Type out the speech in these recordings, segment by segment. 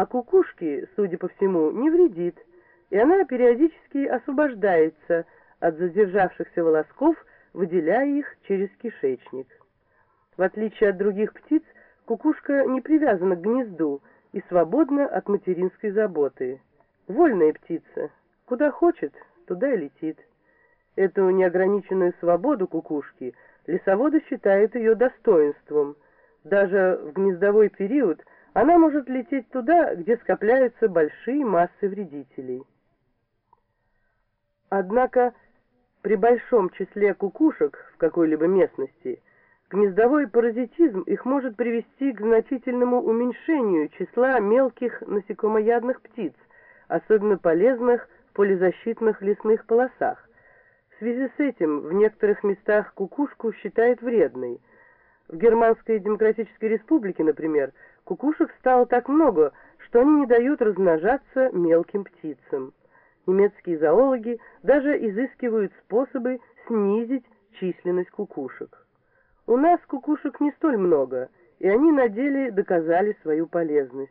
а кукушке, судя по всему, не вредит, и она периодически освобождается от задержавшихся волосков, выделяя их через кишечник. В отличие от других птиц, кукушка не привязана к гнезду и свободна от материнской заботы. Вольная птица, куда хочет, туда и летит. Эту неограниченную свободу кукушки лесоводы считают ее достоинством. Даже в гнездовой период она может лететь туда, где скопляются большие массы вредителей. Однако при большом числе кукушек в какой-либо местности гнездовой паразитизм их может привести к значительному уменьшению числа мелких насекомоядных птиц, особенно полезных в полезащитных лесных полосах. В связи с этим в некоторых местах кукушку считают вредной. В Германской Демократической Республике, например, кукушек стало так много, что они не дают размножаться мелким птицам. Немецкие зоологи даже изыскивают способы снизить численность кукушек. У нас кукушек не столь много, и они на деле доказали свою полезность.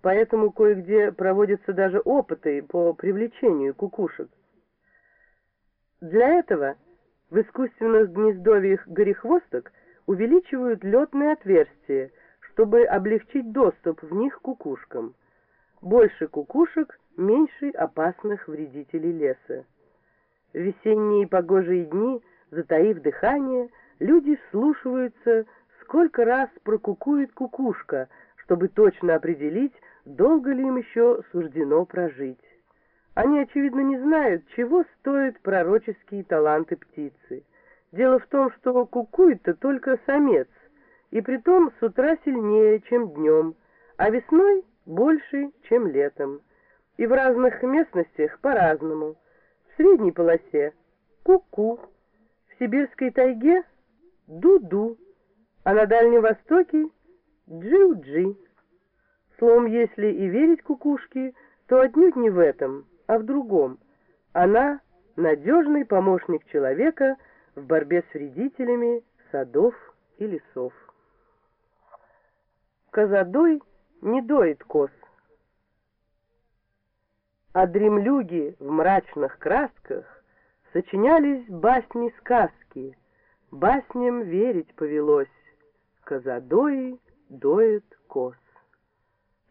Поэтому кое-где проводятся даже опыты по привлечению кукушек. Для этого в искусственных гнездовьях горехвосток увеличивают летные отверстия, чтобы облегчить доступ в них кукушкам. Больше кукушек, меньше опасных вредителей леса. В весенние погожие дни, затаив дыхание, люди вслушиваются, сколько раз прокукует кукушка, чтобы точно определить, долго ли им еще суждено прожить. Они, очевидно, не знают, чего стоят пророческие таланты птицы. Дело в том, что кукует-то только самец, и притом с утра сильнее, чем днем, а весной больше, чем летом. И в разных местностях по-разному. В средней полосе ку-ку, в сибирской тайге ду-ду, а на Дальнем Востоке джиу-джи. Словом, если и верить кукушке, то отнюдь не в этом, а в другом. Она — надежный помощник человека в борьбе с вредителями садов и лесов. Козадой не доит коз. А дремлюги в мрачных красках Сочинялись басни-сказки, Басням верить повелось, Козадои доит коз.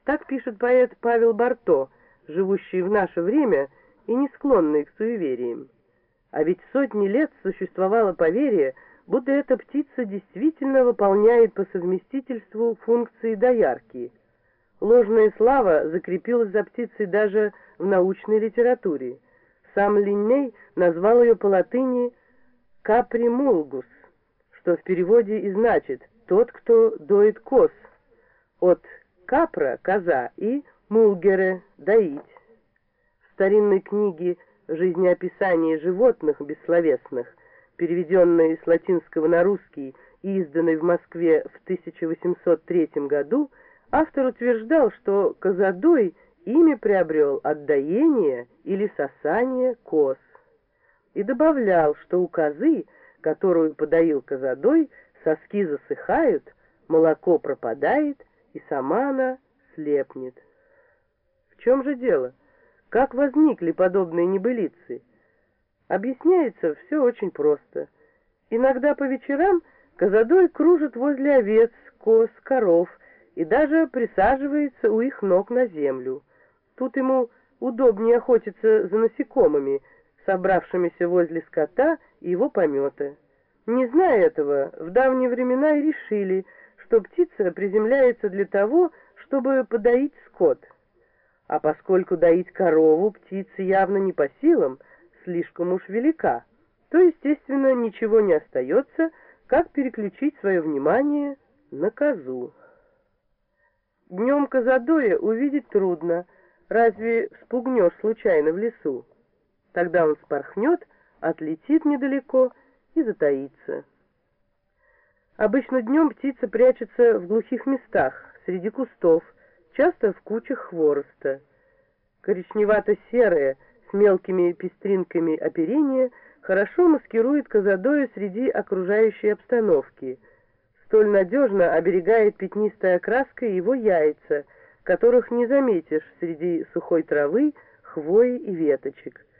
Так пишет поэт Павел Барто, живущий в наше время и не склонный к суевериям. А ведь сотни лет существовало поверье, будто эта птица действительно выполняет по совместительству функции доярки. Ложная слава закрепилась за птицей даже в научной литературе. Сам Линней назвал ее по латыни «капримулгус», что в переводе и значит «тот, кто доит коз», от «капра» — коза и «мулгере» — доить. В старинной книге «Жизнеописание животных бессловесных», переведенной с латинского на русский и изданной в Москве в 1803 году, автор утверждал, что Казадой имя приобрел от доения или сосания коз, и добавлял, что у козы, которую подоил Казадой, соски засыхают, молоко пропадает, и сама она слепнет. В чем же дело? Как возникли подобные небылицы? Объясняется все очень просто. Иногда по вечерам Казадой кружит возле овец, коз, коров и даже присаживается у их ног на землю. Тут ему удобнее охотиться за насекомыми, собравшимися возле скота и его помета. Не зная этого, в давние времена и решили, что птица приземляется для того, чтобы подоить скот. А поскольку доить корову птице явно не по силам, слишком уж велика, то, естественно, ничего не остается, как переключить свое внимание на козу. Днем козадоя увидеть трудно, разве спугнешь случайно в лесу. Тогда он спорхнет, отлетит недалеко и затаится. Обычно днем птица прячется в глухих местах, среди кустов, часто в кучах хвороста. Коричневато-серая, с мелкими пестринками оперения хорошо маскирует козадоя среди окружающей обстановки. Столь надежно оберегает пятнистая окраска его яйца, которых не заметишь среди сухой травы, хвои и веточек.